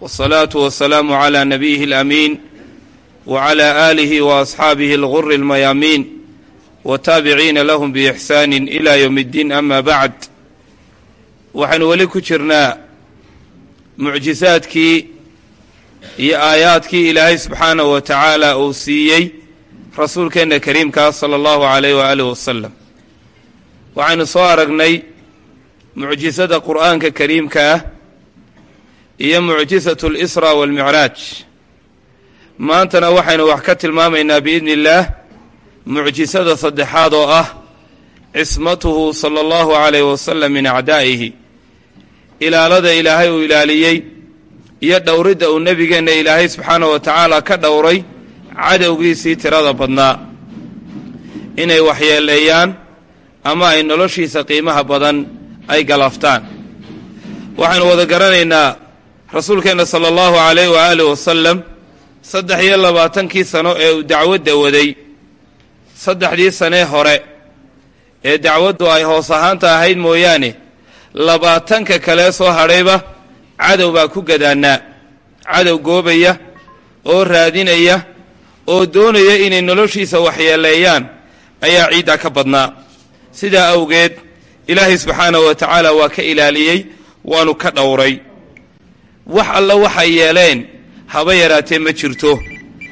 والصلاة والسلام على نبيه الأمين وعلى آله وأصحابه الغر الميامين وتابعين لهم بإحسان إلى يوم الدين أما بعد waxaynu weli ku jirnaa mucjisaadkii iyo aayaadkii ilaahay subxaanahu wa tacaala uu siiyey rasuulkeenna kariimkaa sala allahu calayh waaalih wasalam waxaynu soo aragnay mucjisada qur'aanka kariimka ah iyo mucjisatu alisraa waalmicraaj maantana waxaynu wax ka tilmaamaynaa biidni illaah mucjisada saddexaad oo ah cismatuhu sala allahu calayh wasalam min acdaa'ihi. Ilaalada ilaahay uu ilaaliyey iyo dhowridda uu nebigeenna ilaahay subxaanahu wa tacaala ka dhowray cadowgiisii tirada badnaa. Inay waxyeeleeyaan ama ay noloshiisa qiimaha badan ay galaftaan waxaynu wada garanaynaa rasuulkeenna sala allahu calayh waaalih wasalam saddex iyo labaatankii sano ee uu dacwadda waday saddexdii sanee hore ee dacwaddu ay hoos ahaanta ahayd mooyaane labaatanka kalee soo hadhayba cadow baa ku gadaannaa. Cadow goobaya oo raadinaya oo doonaya inay noloshiisa waxyeeleeyaan ayaa ciidda ka badnaa. Sidaa awgeed ilaahay subxaanahu wa tacaala waa ka ilaaliyey waanu ka dhowray wax alla waxay yeeleen haba yaraatee ma jirto.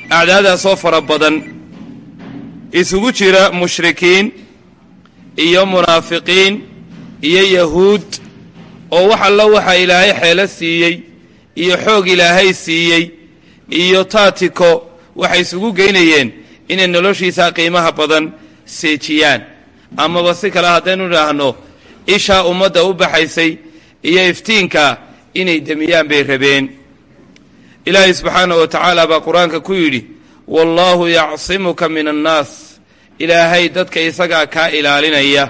Acdaadaasoo fara badan. Isugu jira mushrikiin iyo munaafiqiin iyo yahuud oo wax alla waxa ilaahay xeelo siiyey iyo xoog ilaahay siiyey iyo taatiko waxay isugu geynayeen inay noloshiisa qiimaha badan seejiyaan. Amaba si kale haddaynu idhaahno ishaa ummadda u baxaysay iyo iftiinka inay demiyaan bay rabeen. Ilaahay subxaanahu wa tacaala baa qur'aanka ku yidhi wallaahu yacsimuka min annaas. Ilaahay dadka isagaa kaa ilaalinaya.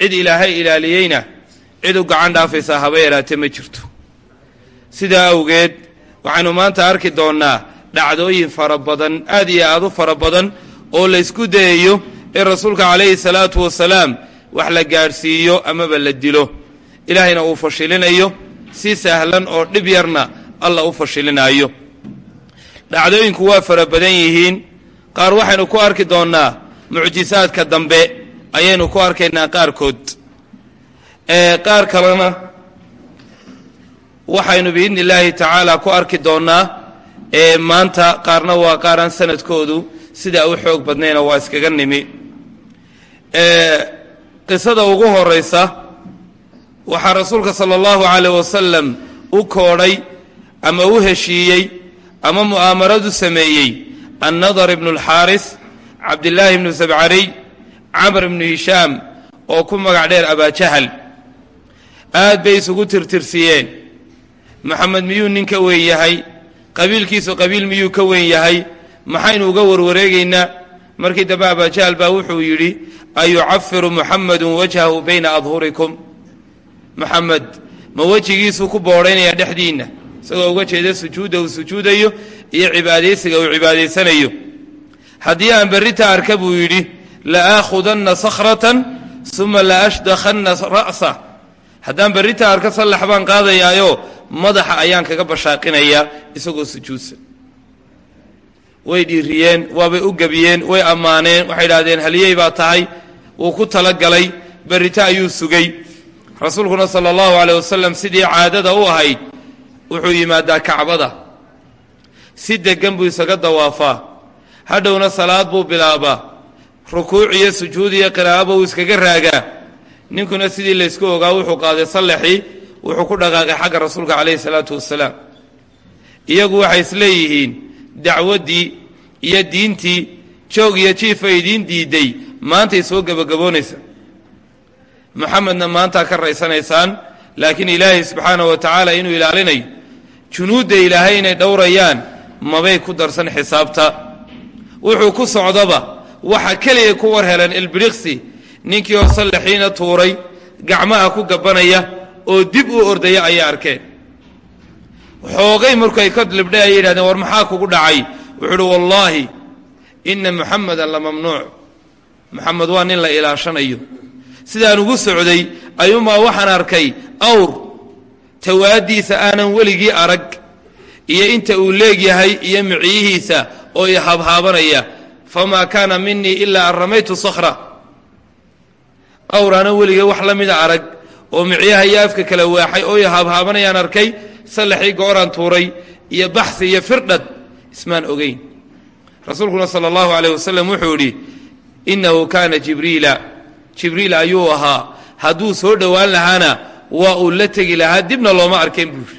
Cid ilaahay ilaaliyeyna cid u gacan dhaafaysaa haba yaraate ma jirto. Sidaa awgeed waxaynu maanta arki doonnaa dhacdooyin fara badan aad iyo aad u fara badan oo laysku dayayo in rasuulka calayhi salaatu wasalaam wax la gaadhsiiyo amaba la dilo. Ilaahayna uu fashilinayo si sahlan oo dhib yarna alla u fashilinaayo dhacdooyinku waa fara badan yihiin. Qaar waxaynu ku arki doonnaa mucjisaadka dambe ayaynu ku arkaynaa qaarkood. Qaar kalena waxaynu biidni illaahi tacaala ku arki doonnaa maanta qaarna waa qaaraan sanadkoodu sidaa u xoog badnayna waa iskaga nimi. Qisada ugu horaysa waxaa rasuulka sala allahu calayh wasalam u koodhay ama u heshiiyey ama mu'aamaradu sameeyey annadar ibnu alxaaris cabdillaahi ibnu sabcariy camr ibnu hishaam oo ku magac dheer abaajahal aad bay isugu tirtirsiyeen. Maxamed miyuu nin ka weyn yahay? Qabiilkiisu qabiil miyuu ka weyn yahay? Maxaynu uga warwareegaynaa markii dambe abaajahal baa wuxuu yidhi ayucafiru muxamedun wajhahu bayna adhurikum maxamed ma wejigiisuu ku boodhaynayaa dhexdiinna isagoo uga jeeda sujuudda uu sujuudayo iyo cibaadaysiga uu cibaadaysanayo. Haddii aan berrita arka buu yidhi la aakhudanna sakhratan uma la ashdakhanna ra'sa. Haddaan berrita arka sallax baan qaadayaayo madaxa ayaan kaga bashaaqinayaa isagoo sujuudsan. Way dhiiriyeen waabay u gebiyeen way ammaaneen waxay idhahdeen haliyey baa tahay wuu ku talagalay berrito ayuu sugay rasuulkuna sala allahu caleyh wasalam sidii caadada u ahayd wuxuu yimaadaa kacbada. Si deggan buu isaga dawaafaa. Hadhowna salaad buu bilaabaa. Rukuuc iyo sujuud iyo qiraa'aba uu iskaga raagaa. Ninkuna sidii laysku ogaa wuxuu qaaday sallaxii wuxuu ku dhaqaaqay xagga rasuulka calayhi salaatu wasalaam iyagu waxay isleeyihiin dacwaddii iyo diintii joog iyo jiifa idiin diiday maantay soo gebagaboonaysa moxamedna maantaa ka raysanaysaan laakiin ilaahay subxaanahu wa tacaala inuu ilaalinayo junuudda ilaahay inay dhowrayaan mabay ku darsan xisaabta. Wuxuu ku socdaba waxa keliya ku war helan ilbiriqsi ninkii oo sallaxiina tuuray gacmaha ku gabanaya oo dib u ordaya ayay arkeen xoogay marku ay ka libdhay ayay yidhahdeen war maxaa kugu dhacay? Wuxuu uhi wallaahi ina muxamedan la mamnuuc. Moxamed waa nin la ilaashanayo sidaan ugu socday ayuunbaa waxaan arkay awr. Tawaadiisa aanan weligii arag iyo inta uu leegyahay iyo miciyihiisa oo i habhaabanaya. Famaa kaana minii ilaa an ramaytu sakhra. Awraana weligay wax la mida arag oo micyaha iyo afka kala waaxay oo i habhaabanayaan arkay sallaxii gooraan tuuray iyo baxsi iyo firdhad ismaan ogeyn. Rasuulkuna sala allahu alayh wasalam wuxuu idhi innahu kaana jibriila jibriil ayuu ahaa. Hadduu soo dhowaan lahaana waa uu la tegi lahaa dibna looma arkeen buuri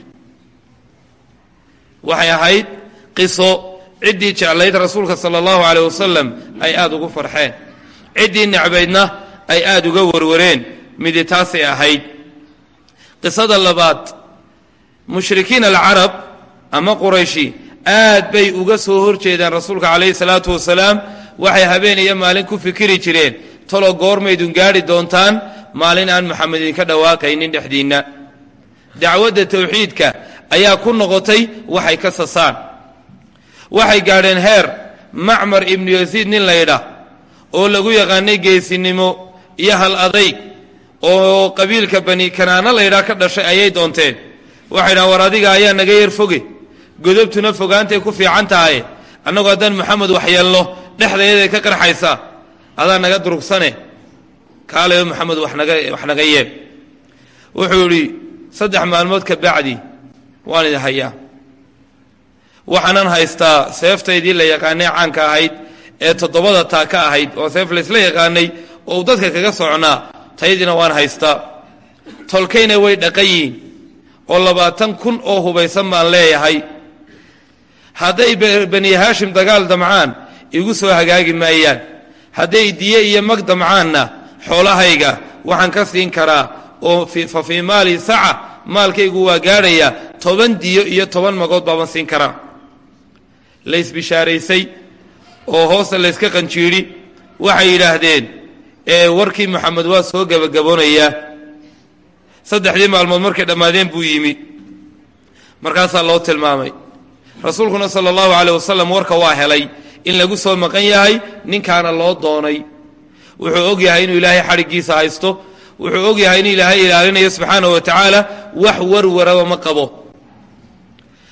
waxay ahayd qiso ciddii jeclayd rasuulka sala allahu alayh wasalam ay aada ugu farxeen. Ciddii necbaydna ay aada uga warwareen. Midi taasay ahayd. Qisada labaad mushrikiin alcarab ama qurayshi aad bay uga soo hor jeedaan rasuulka calayhi salaatu wasalaam. Waxay habeen iyo maalin ku fikiri jireen talo goormaydun gaadhi doontaan maalin aan maxamed idinka dhawaaqaynin dhexdiinna. Dacwadda tawxiidka ayaa ku noqotay waxay ka sasaan. Waxay gaadheen heer macmar ibnu yasiid nin laydha oo lagu yaqaanay geesinimo iyo hal adayg oo qabiilka bani kanaana laydhaa ka dhashay ayay doonteen. Waxay dhahan war adiga ayaa naga yar foge. Godobtuna fogaantay ku fiican tahay. Annagu haddaan maxamed waxyeelno dhexdayaday ka qarxaysaa adaa naga durugsane kaalayo maxamed wax naga yeeb wuxuu idhi saddex maalmood ka bacdi waan idin hayaa. Waxaanan haystaa seeftaydii la yaqaanay caanka ahayd ee toddobada taa ka ahayd oo seef laysla yaqaanay oo uu dadka kaga socnaa taydiina waan haystaa. Tolkayna way dhaqan yihiin oo labaatan kun oo hubaysan baan leeyahay. Hadday bani haashim dagaal damcaan igu soo hagaagi maayaan hadday diye iyo mag damcaanna xoolahayga waxaan ka siin karaa oo fa fii maali saca maalkaygu waa gaadhaya toban diyo iyo toban magood baaban siin karaa. Laysbishaaraysay oo hoosta layska qanjiidhi waxay yidhaahdeen ee warkii moxamed waa soo gebagaboonayaa saddexdii maalmood markay dhammaadeen buu yimi. Markaasaa loo tilmaamay. Rasuulkuna sala allahu caleyh wasalam warka waa helay in lagu soo maqan yahay ninkaana loo doonay. Wuxuu og yahay inuu ilaahay xadhiggiisa haysto. Wuxuu og yahay inuu ilaahay ilaalinayo subxaanahu wa tacaala wax warwaraba ma qabo.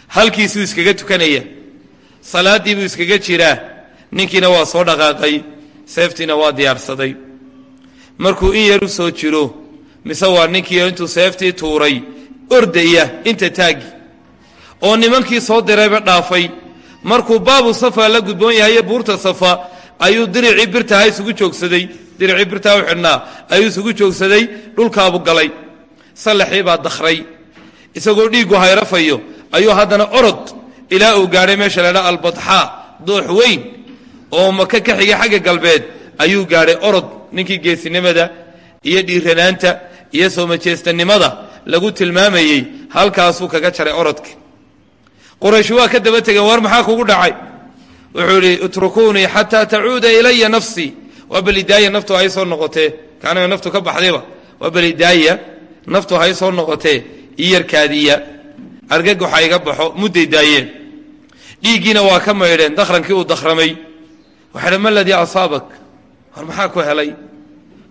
Halkiisuu iskaga tukanaya. Salaaddii buu iskaga jiraa. Ninkiina waa soo dhaqaaqay. Seeftiina waa diyaarsaday. Markuu in yar u soo jiro mise waa ninkiio intuu seeftii tuuray ordaya inta taagi. Oo nimankii soo dirayba dhaafay markuu baabu safa la gudboon yahaye buurta safa ayuu diricii birtaha isugu joogsaday. Diricii birtaha u xidhnaa ayuu isugu joogsaday dhulkaabu galay. Sallaxii baa dakhray. Isagoo dhiiggu hayrafayo ayuu haddana orod ilaa uu gaadhay meesha la dhaa albadxaa doox weyn oo maka ka xigay xagga galbeed ayuu gaadhay orod ninkii geesinimada iyo dhiiranaanta iyo soo majeestanimada lagu tilmaamayey halkaasuu kaga jaray orodka qurayshi waa ka daba tegeen war maxaa kugu dhacay? Wuxuu idhi itrukuunii xataa tacuuda ilaya nafsii waa belidaaya naftu hay soo noqotee. Kaanaga naftu ka baxdayba. Waa belidaaya naftu hay soo noqotee. Iyarkaadiya argagaxa iga baxo mudday daayeen. Dhiiggiina waa ka maydheen dakhrankii uu dakhramay. Waxay ma ladii asaabak? War maxaa ku helay?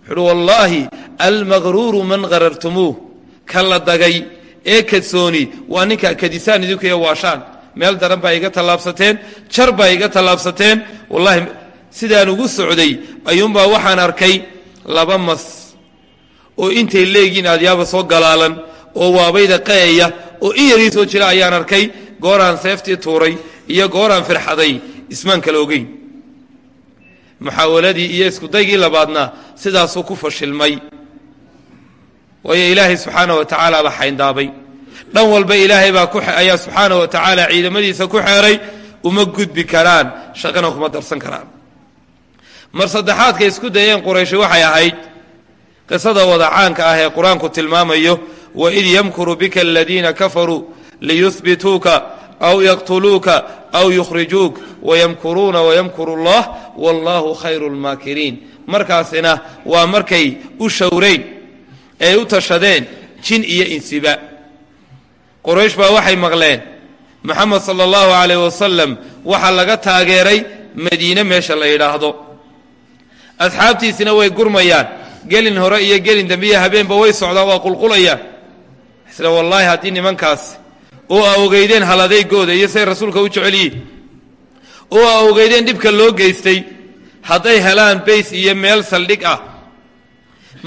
Wuxuuhi wallaahi almaqruuru man qarartumuuh ka la dagay ee kadsooni waa ninka kadisaan idinku iyo waashaan meel daran baa iga tallaabsateen jar baa iga tallaabsateen. Wallahi sidaan ugu socday ayuunbaa waxaan arkay laba mas oo intay leegiin aadyaaba soo galaalan oo waabayda qa'aya oo in yarii soo jira ayaan arkay. Gooraan seeftii tuuray iyo gooraan firxaday ismaan kala ogeyn. Muxaawaladii iyo iskudaygii labaadna sidaasuu ku fashilmay. Waayo ilaahay subxaana wa tacaala baa xayndaabay dhan walba ilaahay baa ayaa subxaana wa tacaala ciidamadiisa ku xeeray uma gudbi karaan shaqana kuma darsan karaan. Mar saddexaadka isku dayeen qurayshi waxay ahayd qisada wada caanka ah ee qur'aanku tilmaamayo waid yamkuru bika aladiina kafaruu liyuhbituuka aw yaqtuluuka aw yukhrijuuk wayamkuruuna wayamkuru allah wallahu khayru lmaakiriin markaasina waa markay u showrayn ee u tashadeen jin iyo insiba quraysh baa waxay maqleen. Moxamed sala allahu calayh wasalam waxaa laga taageeray madiine meesha la yidhaahdo. Asxaabtiisina way gurmayaan. Gelin hore iyo gelin dambe iyo habeenba way socdaan waa qulqulayaan. Isla wallaahi haddii nimankaas oo a ogeydeen haladeygooda iyo say rasuulka u jecel yihiin oo a ogeydeen dhibka loo geystay hadday helaan bays iyo meel saldhig ah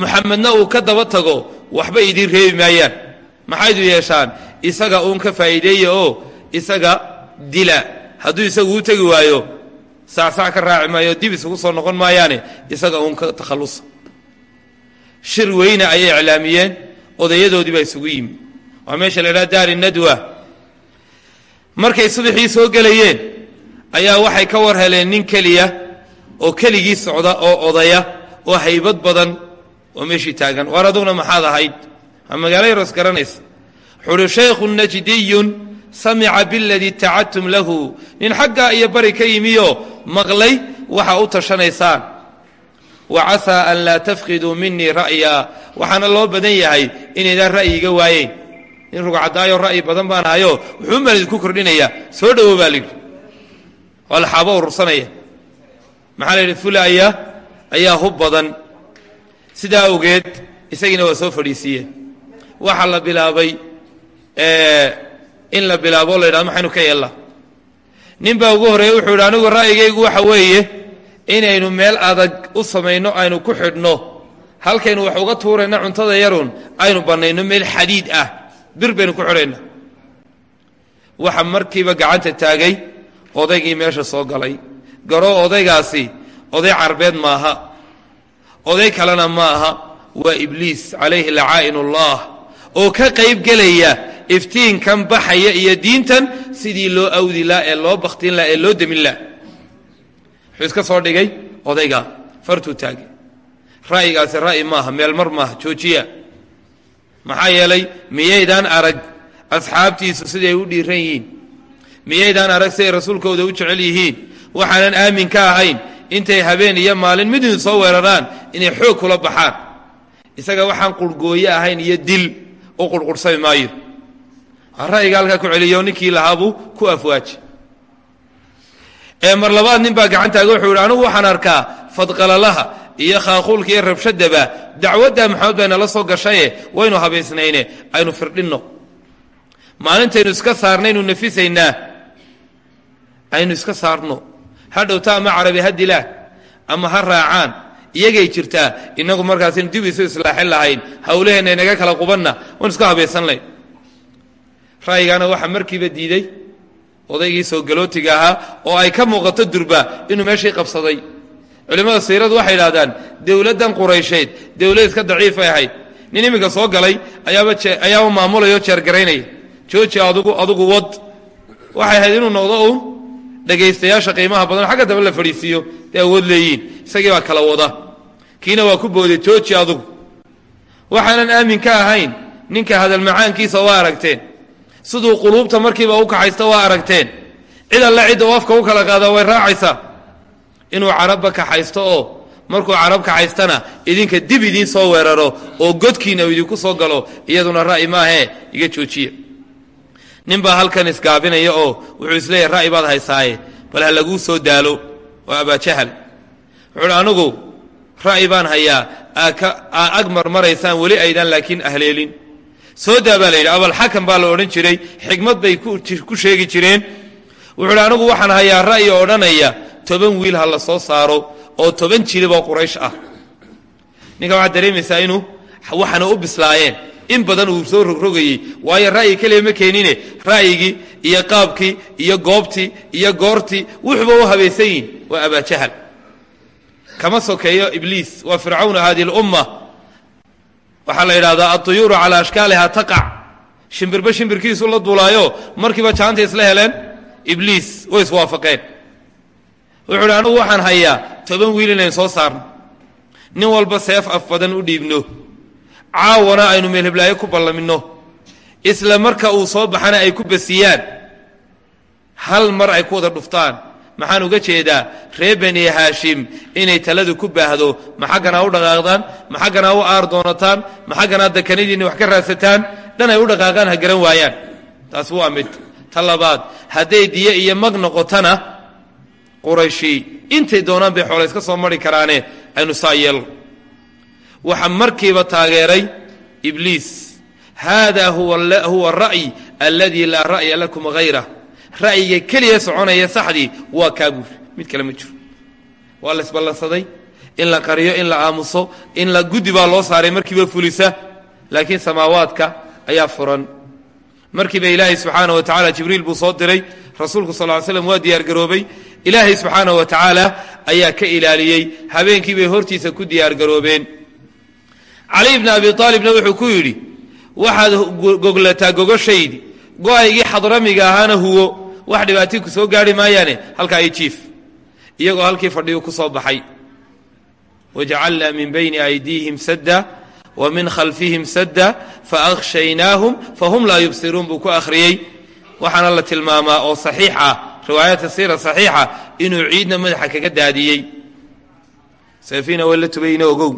muxamedna uu ka daba tago waxba idiin reebi maayaan. Maxaydu yeeshaan isaga uun ka faa'iideeya oo isaga dila. Hadduu isagu u tegi waayo saacsac ka raaci maayo dib isugu soo noqon maayaane isaga uun ka takhallusa shir weyne ayay iclaamiyeen odayadoodii baa isugu yimi. Waa meesha la idhaha daari nadwa. Markay subaxii soo gelayeen ayaa waxay ka war heleen nin keliya oo keligii socda oo odaya oo haybad badan oo meeshii taagan. Waar aduguna maxaad ahayd? Waa magaalo yaroos garanaysa wuxuu uhi shaykhun najdiyun samica biladii tacadtum lahu. Nin xaggaa iyo bari ka yimioo maqlay waxa u tashanaysaan. Wa casaa an laa tafqiduu minii ra'ya. Waxaana loo badan yahay inaydaan ra'yiga waayeyn nin rugcadaayo ra'yi badan baan ahayo wuxuun baan idinku kordhinayaa soo dhowo baa layidhi waa laxaabo urursanaya. Maxaa la yidhi? Fulaya ayaa hub badan. Sidaa awgeed isagiina waa soo fadhiisiiyeen. Waxaa la bilaabay in la bilaabo la yidhahdo maxaynu ka yeellaa nin baa ugu horreeyey wuxuu yidhi anigu ra'yigaygu waxa weeye inaynu meel adag u samayno aynu ku xidhno. Halkaynu wax uga tuurayna cuntada yarun aynu bannayno meel xadiid ah. Bir baynu ku xidhayna. Waxa markiiba gacanta taagay odaygii meesha soo galay. Garoo odaygaasi oday carbeed maaha. Oday kalena ma aha waa ibliis calayhi lacaa'in ullah oo ka qayb gelaya iftiinkan baxaya iyo diintan sidii loo awdi laha ee loo baktin laha ee loo demin laha wuxuu iska soo dhigay odaygaa fartuu taagay ra'yigaasi ra'yi maaha meel maaha joojiya. Maxaa yeelay miyaydaan arag asxaabtiisu siday u dhiiran yihiin. Miyaydaan arag siday rasuulkooda u jecel yihiin. Waxaanan aamin ka ahayn intay habeen iyo maalin mid idin soo weeraraan inay xoog kula baxaan. Isaga waxaan qurhgooye ahayn iyo dil u qurhqursami maayo ra'yiga halkaa ku celiyo ninkii lahaabuu ku afwaaji. Ee mar labaad nin baa gacantaaga wuxuu yidhi anigu waxaan arkaa fadqalalaha iyo khaaquulka iyo rabshadaba. Dacwadda maxamed bay nala soo gashaye waynu habaysnayne aynu firdhinno. Maalintaynu iska saarnaynu nafisaynaa aynu iska saarno. Ha dhowta ama carabi ha dilaan ama ha raacaan. Iyagay jirtaa inagu markaasaynu dib isu islaaxin lahayn. Hawlaheenna inaga kala qubanna waynu iska habaysan layn ra'yigaana waxaa markiiba diiday odaygii soo galootiga ahaa oo ay ka muuqato durba inuu meeshii qabsaday. Culimmada siiradu waxay idhahdaan dowladdan quraysheed dowlad iska daciifay ahayd. Nin iminka soo galay ayaaba ayaaba maamulayo jeergaraynaya. Jooji adugu adugu wad. Waxay ahayd inuu noqdo uun dhegaystayaasha qiimaha badan xagga dambe la fadhiisiiyo dee awood leeyihiin isagii baa kala wada. Kiina waa ku booday jooji adugu. Waxaanan aamin ka ahayn ninka hadal macaankiisa waa aragteen siduu quluubta markiiba u kaxaysta waa aragteen. Cid alla cidda u afka u kala qaada way raacaysaa. Inuu carabba kaxaysto oo markuu carab kaxaystana idinka dib idiin soo weeraro oo godkiina uu idinku soo galo iyaduna ra'yi maahee iga joojiya nin baa halkan isgaabinaya oo wuxuu is leeyahay ra'yi baad haysaaye bal ha laguu soo daalo. Waa abaajahal wuxuu uhi anigu ra'yi baan hayaa aa ag marmaraysaan weli aydaan laakiin ahleelin soo daa baa la yidhi abalxakam baa la odhan jiray xikmad bay ku sheegi jireen. Wuxuu uhi anigu waxaan hayaa ra'yi odhanaya toban wiil ha la soo saaro oo toban jiliboo quraysh ah. Ninka waxaad dareemaysaa inuu waxana u bislaayeen. In badan uu soo rogrogayey. Waayo ra'yi keliya ma keenine. Ra'yigii iyo qaabkii iyo goobtii iyo goortii wuxuuba u habaysan yihiin waa abaajahal kama sokeeyo ibliis. Waa fircawna hadi lumma waxaa la yidhahdaa aطuyuuru calaa ashkaaliha taqac shimbirba shimbirkiisu la duulaayo markiiba jaanta isla heleen ibliis way iswaafaqeen wuxuu uhi anigu waxaan hayaa toban wiil inayn soo saarno. Nin walba seef af badan u dhiibno. Caawana aynu meelheblaayo ku ballaminno. Isla marka uu soo baxana ay ku basiyaan hal mar ay ku wada dhuftaan maxaan uga jeedaa reer bani haashim inay taladu ku baahdo ma xagganaa u dhaqaaqdaan ma xagganaa u aar doonataan xagganaa dakanadiinni wax ka raadsataan dhan ay u dhaqaaqaan ha garan waayaan. Taas waa mid ta labaad. Hadday diye iyo mag noqotona qurayshi intay doonaan bay xoolays ka soo mari karaane aynu saa yeelno waxaa markiiba taageeray ibliis. Haadaa huwa ra'yi alladii laa ra'ya lakum hayrah ra'yiga keliya soconaya saxdii waa kaabuur mid kale ma jiro. Waa la isballansaday in la qariyo in la aamuso in la guddi baa loo saaray markiiba fulisa laakiin samaawaadka ayaa furan. Markiiba ilaahay subxaana wa tacala jibriil buu soo diray rasuulku sal ly slam waa diyaargaroobay ilaahay subxaana wa tacaala ayaa ka ilaaliyey habeenkii bay hortiisa ku diyaargaroobeen cali bni abi aalibna wuxuu ku yidhi waxaad goglataa gogoshaydi go'aygii xadramiga ahaana huwo wax dhibaatii ku soo gaari maayaane halkaa i jiif. Iyagoo halkii fadhiyu ku soo baxay. Wajacalnaa min bayni aydiihim sadda wa min khalfihim sadda faakhshaynaahum fahum laa yubsiruun buu ku akhriyey. Waxaana la tilmaamaa oo saxiix ah riwaayata siira saxiixa inuu ciidna madaxa kaga daadiyey. Seefiina waa tubayna ogow.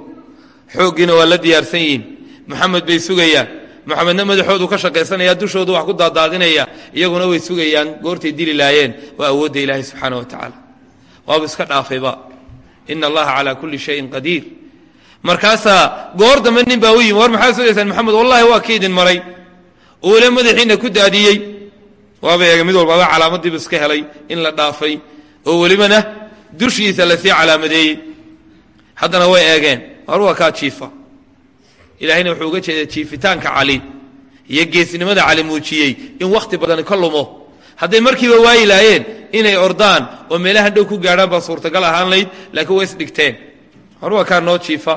Xooggiina waa la diyaarsan yihiin moxamed bay sugayaan moxamedna madaxoodu ka shaqaysanaya dushoodu wax ku daadaadinaya iyaguna way sugayaan goortay dili laayeen waa awoodda ilaahay subxaana wa tacaala waaba iska dhaafayba ina allaha calaa kulli shayin qadiir. Markaasaa goor dambe nin baa u yimi war maxaa sugaysaan moxamed wallahi waa ka idin maray uule madaxiina ku daadiyey. Waaba eega mid walbaaba calaamadiibu iska helay in la dhaafay oo welibana dushiisa la sii calaamadeeyey. Haddana way eegeen war waa kaa jiifa ilahayna wuxuu uga jeedaa jiifitaanka cali iyo geesnimada cali muujiyey in wakhti badani ka lumo. Hadday markiiba waayi laayeen inay ordaan oo meelahan dhow ku gaadhaan baa suurtagal ahaan layd laakiin way isdhigteen waa kaa noo jiifa.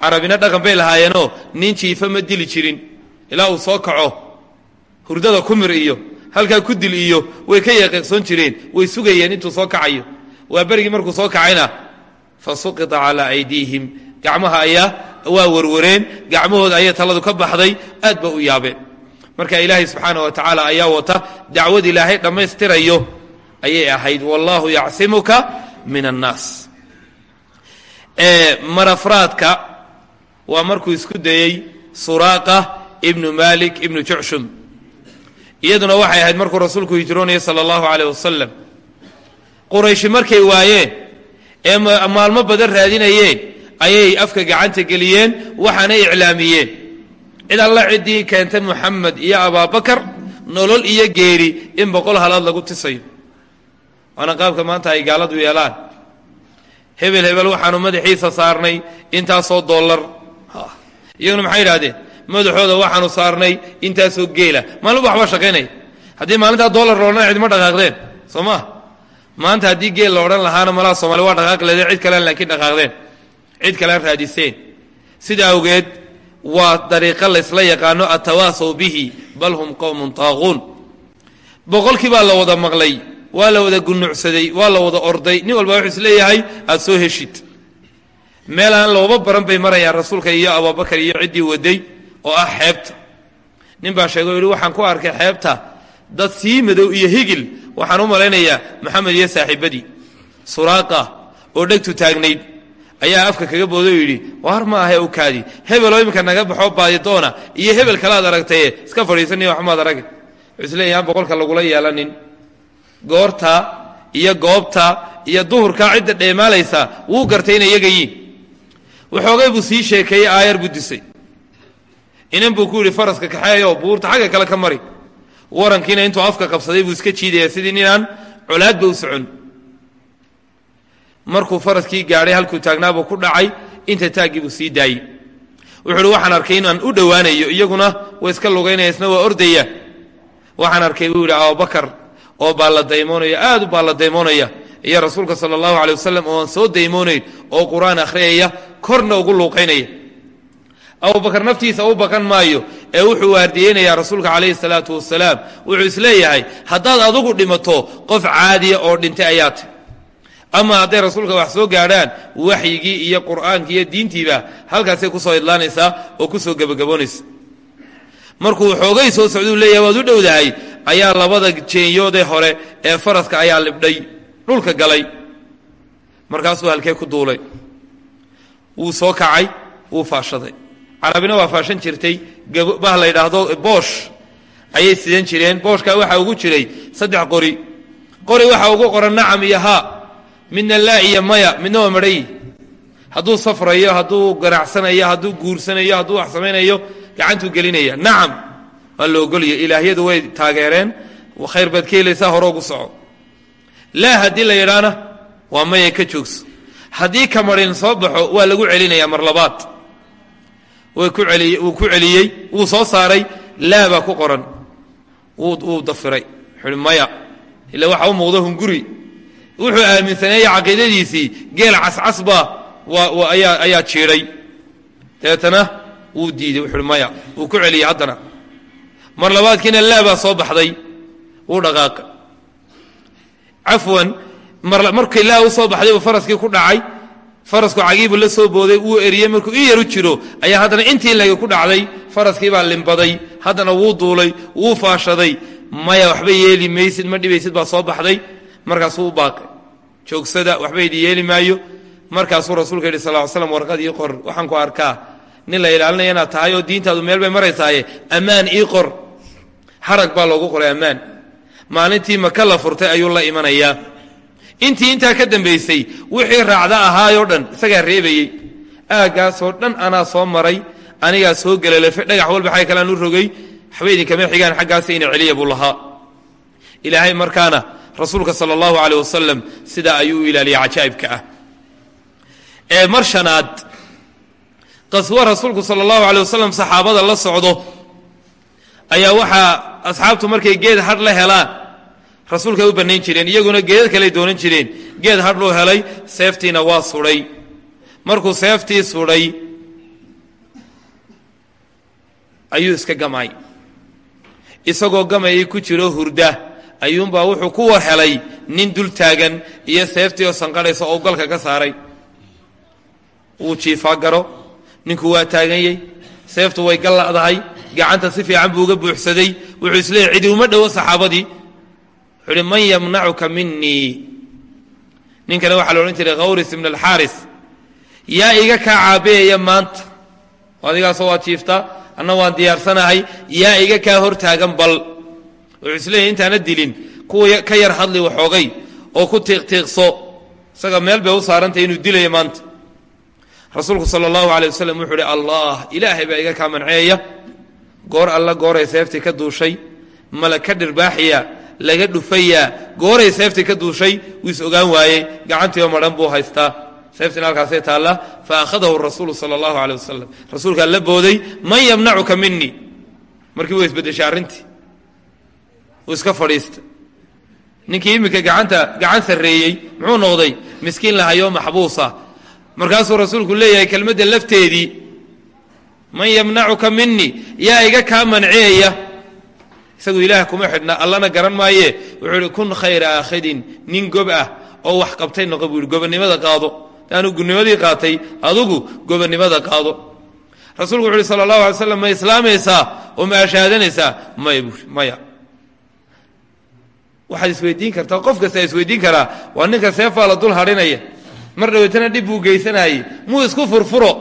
Carabina dhaqan bay lahaayeenoo nin jiifa ma dili jirin. Ilaa uu soo kaco hurdada kumir iyo halkaa ku dil iyo way ka yeeqeeqsoon jireen way sugayeen intuu soo kacayo. Waa berigii markuu soo kacayna fa suqita calaa aydiihim. Gacmaha ayaa waa warwareen gacmahooda ayaa taladu ka baxday aad ba u yaabeen marka ilaahay subxaana wa tacaala ayaa wata dacwad ilaahay dhammaystirayo ayay ahayd wallahu yacsimuka min annaas marafraadka waa markuu isku dayey suraaqa ibnu malik ibnu jucshum iyaduna waxay ahayd markuu rasuulku hijroonayay sala allahu aleyh wasalam qurayshi markay waayeen ee maalmo badan raadinayeen ayay afka gacanta geliyeen waxaana iclaamiyeen. Cid alla ciddii keenta muxamed iyo abaabakar nolol iyo geeri in boqol halaad lagu tisayo. Waana qaabka maanta ay gaaladu yeelaan. Hebel hebel waxaanu madaxiisa saarnay intaasoo dollar. Iyaguna maxay idhahdeen madaxooda waxaanu saarnay intaasoo geela. Maalinba waxba shaqaynaya. Haddii maalintaa dollar loodhan cidma dhaqaaqdeen soo ma? Maanta haddii geel la odhan lahaana malaha soomali waa dhaqaaqi leedeen cid kalean laakiin dhaqaaqdeen cid kalean raadiseen. Sida awgeed waa dariiqo laysla yaqaano atawaasaw bihi bal hum qowmun taaquun boqolkii baa la wada maqlay waa la wada gunucsaday waa la wada orday nin walba wuxuu is leeyahay aada soo heshid. Meel aan looba baran bay marayaan rasuulka iyo abubakar iyo ciddii waday oo ah xeebta. Nin baa sheegay o waxaan ku arkay xeebta. Dad sii madow iyo higil. Waxaan u malaynayaa maxamed iyo saaxiibadii. Suraaqa oo dhegtu taagnayd ayaa afka kaga booday oo yidhi waar ma ahe u kaadi. Hebeloo iminka naga baxoo baadidoona iyo hebel kale aad aragtaye iska fadhiisaniyo waxmaad arage wuxuu isleeyahy aan boqolka lagula yeelanin goorta iyo goobta iyo duhurka cidda dheemaalaysa wuu gartay inay iyaga yiin waxoogay buu sii sheekeeyey aayar buu disay. Inan buu ku yidhi faraska kaxeeyo buurta xagga kale ka mari. Warankiina intuu afka qabsaday buu iska jiidaya sidii ninaan colaadba u socon markuu faraskii gaadhay halkuu taagnaabuu ku dhacay inta taaggii buu sii daayey. Wuxuu uhi waxaan arkay inaan u dhowaanayo iyaguna way iska lugaynaya isna waa ordaya. Waxaan arkay buu yidhi abubakar oo baalla daymoonaya aad u baalla daymoonaya. Iyo rasuulka sala allahu aley wasalam oo aan soo daymoonayn oo qur'aan akhriyaya korna ugu luuqaynaya abubakar naftiisa u baqan maayo ee wuxuu waardiyeynayaa rasuulka calayhi salaatu wasalaam wuxuu is leeyahay haddaad adugu dhimato qof caadiya oo dhintay ayaa tay ama hadday rasuulka wax soo gaadhaan waxyigii iyo qur'aankii iyo diintiiba halkaasay ku soo idlaanaysaa oo ku soo gebagaboonaysa markuu xoogay soo socduu leeyahay waad u dhowdahay ayaa labada jeenyoodee hore ee faraska ayaa libdhay dhulka galay. Markaasuu halkee ku duulay. Wuu soo kacay wuu faashaday. Carabina waa faashan jirtay bah la yidhaahdo boosh. Ayay sidan jireen booshkaa waxaa ugu jiray saddex qori. Qori waxaa ugu qoran nacam iyo haa midna laa iyo maya midna waa madhayi hadduu safrayo hadduu ganacsanayo hadduu guursanayo hadduu wax samaynayo gacantuu gelinaya. Nacam waa la ogolya ilaahyadu way taageereen. Khayr baad ka helaysaa hore ugu soco. Laa haddii la yidhaana waa maya ka joogso. Haddii kamarin soo baxo waa lagu celinayaa mar labaad. Wuu ku celiyey wuu soo saaray laa baa ku qoran. Wuu dafiray. Maya ila waxa u muuqda hunguri wuxuu aaminsaneeya caqiidadiisii geel cascas baa waa ayaa jiidhay dabeetana wuu diiday wuxuuhi maya wuu ku celiyey haddana. Mar labaadkiina laa baa soo baxday wuu dhaqaaqay. Cafwan markii laa u soo baxday uu faraskii ku dhacay farasku cagiibu la soo booday wuu eriyey markuu i yaru jiro ayaa haddana intii lagi ku dhacday faraskii baa limbaday haddana wuu duulay wuu faashaday. Maya waxba yeeli maysid ma dhibaysid baa soo baxday markaasuu baaqay. Joogsada waxba idi yeeli maayo. Markaasuu rasuulka yidhi sal slam warqad ii qor waxaan ku arkaa. Nin la ilaalinaya inaad tahay oo diintaadu meel bay maraysaaye ammaan ii qor. Harag baa loogu qoray ammaan. Maalintii maka la furtay ayuu la imanayaa. Intii intaa ka dambaysay wixii raacda ahaayoo dhan isagaa reebayey. Aaggaasoo dhan anaa soo maray anigaa soo gelalafay dhagax walba xagga kalean u rogay. Waxba idinkama xigaan xaggaasa ina celiya buu lahaa. Ilaahay markaana rasuulka sala allahu caleyh wasalam sidaa ayuu u ilaaliyay cajaa'ibka ah. Ee mar shanaad qaswo rasuulku sala allahu aley wasalam saxaabada la socdo ayaa waxaa asxaabtu markay geed hadh la helaan rasuulkay u bannayn jireen iyaguna geedad kaley doonan jireen. Geed hadh luu helay seeftiina waa sudhay markuu seeftii sudhay ayuu iska gamay. Isagoo gamayay ku jiro hurda ayuunbaa wuxuu ku war helay nin dul taagan iyo seeftii oo sanqadhaysa oo galka ka saaray. Wuu jiifaa garo ninku waa taaganyey seeftu way galla'dahay gacanta si fiican buu uga buuxsaday wuxuu isleeyahy cidi uma dhowo saxaabadii. Wuxuu man yamnacuka minii ninkana waxaa la odhan jiray khawris ibn alxaaris yaa iga kaa caabiyaya maanta. Adigaasoo waad jiiftaa anna waan diyaarsanahay yaa iga kaa hor taagan bal wuxuu isleeyahy intaana dilin kuwa ka yar hadli waxoogay oo ku tiiqtiiqso. Isaga meel bay u saarantay inuu dilayo maanta. Rasuulku sala allahu aley wasalam wuxuu uhi allah ilaahay baa iga kaa manceeya. Goor alla gooray seeftii ka duushay mala ka dhirbaaxiya laga dhufayaa gooray seeftii ka duushay wuu is ogaan waayey. Gacantiioo madhan buu haystaa. Seeftiina halkaasay taallaa fa akhadahu rasuulu sala allahu aleyh wasalam rasuulkaa la booday man yamnacuka minii markii waa isbeddeshay arrintii iska fadhiista ninkii iminka gacanta gacan sarreeyey muxuu noqday miskiin lahayoo maxbuusa. Markaasuu rasuulku leeyahay kelmadda lafteedii man yamnacuka minii yaa iga kaa manceeya. Isagu ilaah kuma xidhna allana garan maaye. Wuxuu ihi kun khayra aakhidin nin gob ah oo wax qabtay noqo. Buu ihi gobonnimada qaado. Taanu gudnimadii qaatay adugu gobonnimada qaado. Rasuulku wuxu uhi sala allahu alay slam ma islaamaysaa oo ma ashaadanaysaa maya buui maya waxaad isweydiin kartaa qof kasta isweydiin karaa waa ninka seefaa la dul hadhinaya mar dhaweytana dhib buu geysanayey muu isku furfuro.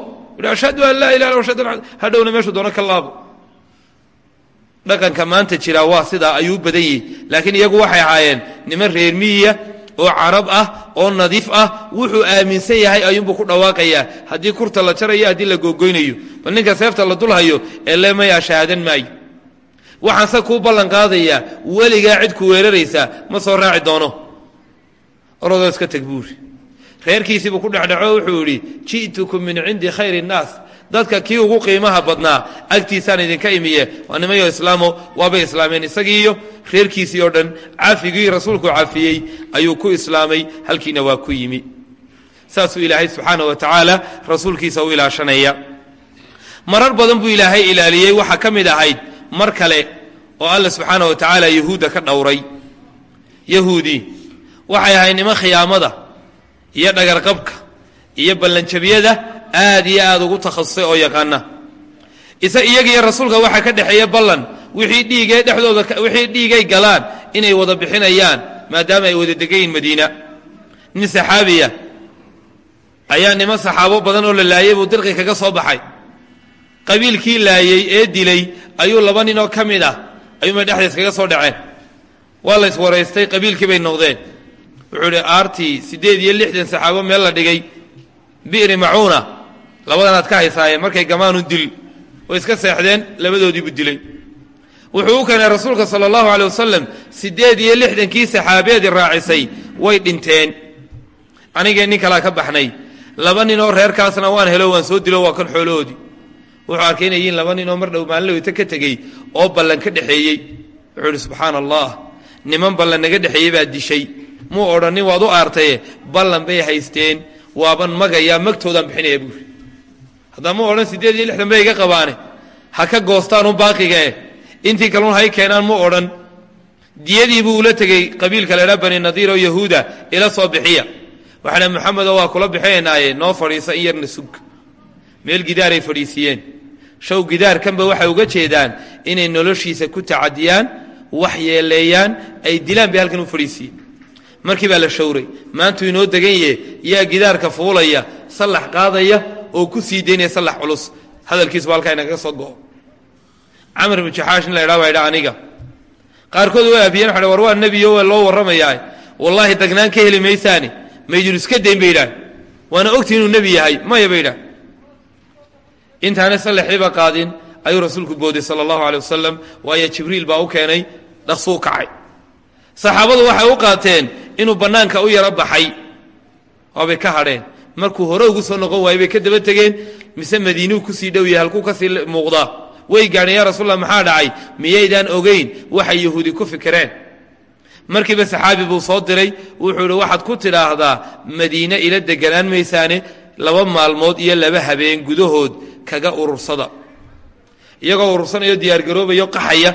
Ashhadu an laa ilah ashhadu hadhowna meeshuu doono ka laabo. Dhaqanka maanta jira waa sidaa ayuu badan yihi laakiin iyagu waxay ahaayeen niman reer miyiya oo carab ah oo nadiif ah wuxuu aaminsan yahay ayuunbuu ku dhawaaqayaa. Haddii kurta la jarayo haddii la googoynayo bal ninka seefta la dulhayo ee le maya shahaadan maayo waxaan se kuu ballan qaadayaa. Weligaa cid ku weeraraysaa ma soo raaci doono. Orodoo iska teg buuri. Reerkiisiibuu ku dhexdhaco wuxuu yidhi ji'tukum min cindi khayri innaas dadka kii ugu qiimaha badnaa agtiisaan idinka imiye. Waa nimayo islaamo waabay islaameen isagii iyo reerkiisii oo dhan cafigii rasuulku cafiyey ayuu ku islaamay halkiina waa ku yimi. Saasuu ilaahay subxaana wa tacaala rasuulkiisa u ilaashanaya. Marar badan buu ilaahay ilaaliyey waxaa ka mid ahayd mar kale oo alla subxaana wa tacaala yahuudda ka dhowray. Yahuudi waxay ahayd niman khiyaamada iyo dhagarqabka iyo ballanjabiyada aad iyo aad ugu takhasusay oo yaqaana isa iyagiiyo rasuulka waxaa ka dhexeeya ballan wixii dhiigee dhexdooda wixii dhiigay galaan inay wada bixinayaan maadaama ay wada degayiin madiina. Nin saxaabiya ayaa niman saxaabo badan oo la laayay buu dirqi kaga soo baxay qabiilkii laayey ee dilay ayuu laba nin oo ka mid ah. Ayuunbay dhexdiis kaga soo dhaceen waa la iswaraystay qabiilkii bay noqdeen. Wuxuu idhi aartii siddeed iyo lixdan saxaabo meel la dhigay. Bi'ri macuuna labadanaad ka haysaaye markay gamaanu dil. Way iska seexdeen labadoodiibuu dilay. Wuxuu u keenay rasuulka sala allahu aley wasalam siddeed iyo lixdankii saxaabeedii raacisay way dhinteen. Anigee nin kalaa ka baxnay. Laba nin oo reerkaasna waan helo waan soo dilo waa kan xoolahoodii wuxuu arkay inay yihiin laba nin oo mar dhow maalinlawita ka tegey oo ballan ka dhexeeyey. Wuxuu idhi subxaana allah niman ballan naga dhexeeyey baa dishay. Muu odhanin waad u aartaye ballan bay haysteen. Waaban magayaa magtoodaan bixinaya buuri haddaa mu odhan siddeed iyo lixdan bay iga qabaane. Ha ka goostaanu baaqiga eh. Intii kalun hay keenaan mu odhan. Diyadii buu ula tegey qabiilka laydhaa bani nadiir oo yahuuda ila soo bixiya. Waxaana moxamedoo waa kula bixinaynaaye noo fadhiisa in yarna sug meel gidaaray fadhiisiiyeen show gidaarkanba waxay uga jeedaan inay noloshiisa ku tacadiyaan wax yeeleeyaan ay dilaan bay halkan u fadhiisiiyeen markii baa la shawray maantuu inoo degan yahe yaa gidaarka fuulaya sallax qaadaya oo ku sii daynaya sallax culus. Hadalkiisu ba halkaa inagaga soo go'o camar ibnu jaxaash in la ydhaa baa ydha aniga. Qaarkood way aabiyeen waxa war waa nebiyo waa loo warramayaa wallaahi dagnaan ka heli maysaani. Maydun iska dayn bay yidhaah waana ogti inuu nebi yahay. Maya bay yidhaah intaana sallaxiiba qaadin ayuu rasuulku booday sala allahu aley wasalam waayo jibriil baa u keenay dhaqsuu kacay. Saxaabadu waxay u qaateen inuu bannaanka u yaro baxay waabay ka hadheen. Markuu hore ugu soo noqon waayey bay ka daba tegeen mise madiinuu ku sii dhow yahay halkuu ka sii muuqdaa way gaadheen yaa rasuulallah maxaa dhacay? Miyaydaan ogeyn? Waxay yahuudi ku fikireen. Markiiba saxaabi buu soo diray wuxuu idhi waxaad ku tidhaahdaa madiine ila deganaan maysaane laba maalmood iyo laba habeen gudahood kaga urursada. Iyagoo urursanayo diyaargaroobayo qaxaya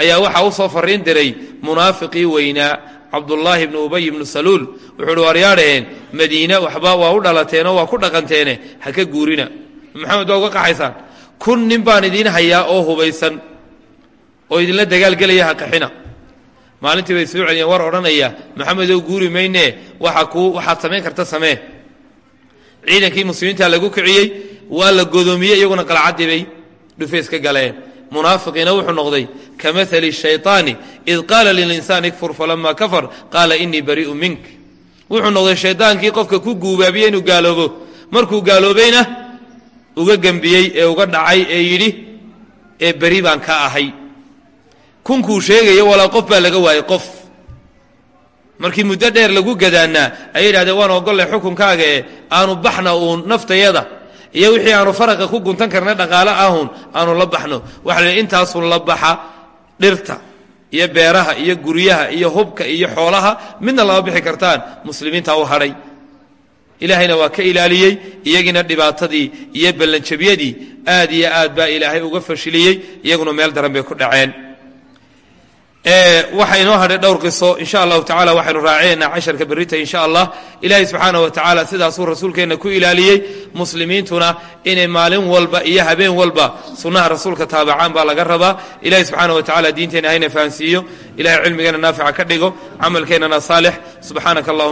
ayaa waxaa u soo farriin diray munaafiqii weynaa cabdullaahi ibnu ubay ibnu saluul. Wuxuu uhi waryaadhaheen madiine waxba waa u dhalateenoo waa ku dhaqanteene? Ha ka guurina. Maxamed waa uga qaxaysaan. Kun nin baan idiin hayaa oo hubaysan oo idinla dagaalgelaya ha qaxina. Maalintii bay soo celiyeen war odhanaya maxamedow guuri maynee waxa kuu waxaad samayn karta samee ciidankii muslimiinta lagu kiciyey waa la godoomiyey iyaguna qalcaddii bay dhufeys galeen. Munaafiqiina wuxuu noqday ka maali shayطaani id qaala lilinsaani ikfur falama kafar qaala inii barii'u mink. Wuxuu noqday shaydaankii qofka ku guubaabiyey inuu gaaloobo. Markuu gaaloobayna uga gembiyey ee uga dhacay ee yidhi ee beri baan ka ahay. Kunkuu sheegayo walaa qof baa laga waayey qof markii muddo dheer lagu gadaannaa ayay yidhahdeen waan ogollay xukunkaaga ee aanu baxna uun naftayada. Iyo wixii aanu faraqa ku guntan karna dhaqaale ahun aanu la baxno. Waxa la intaasun la baxa dhirta iyo beeraha iyo guryaha iyo hubka iyo xoolaha midna lama bixi kartaan. Muslimiinta u hadhay. Ilaahayna waa ka ilaaliyey iyagiina dhibaatadii iyo ballanjabyadii aad iyo aad baa ilaahay uga fashiliyey iyaguna meel daran bay ku dhaceen waxaa inoo hadhay dhowr qiso insha allahu tacala waxaynu raacineynaa casharka berita insha allah ilaahay subxaanah wa tacaala sidaasuu rasuulkeenna ku ilaaliyey muslimiintuna inay maalin walba iyo habeen walba sunnaha rasuulka taabacaan baa laga rabaa. Ilahay subxaanah wa tacala diinteenna hayna fahansiiyo. Ilahay cilmigeena naafica ka dhigo camalkeennana saalix. Subxaanaka allahuma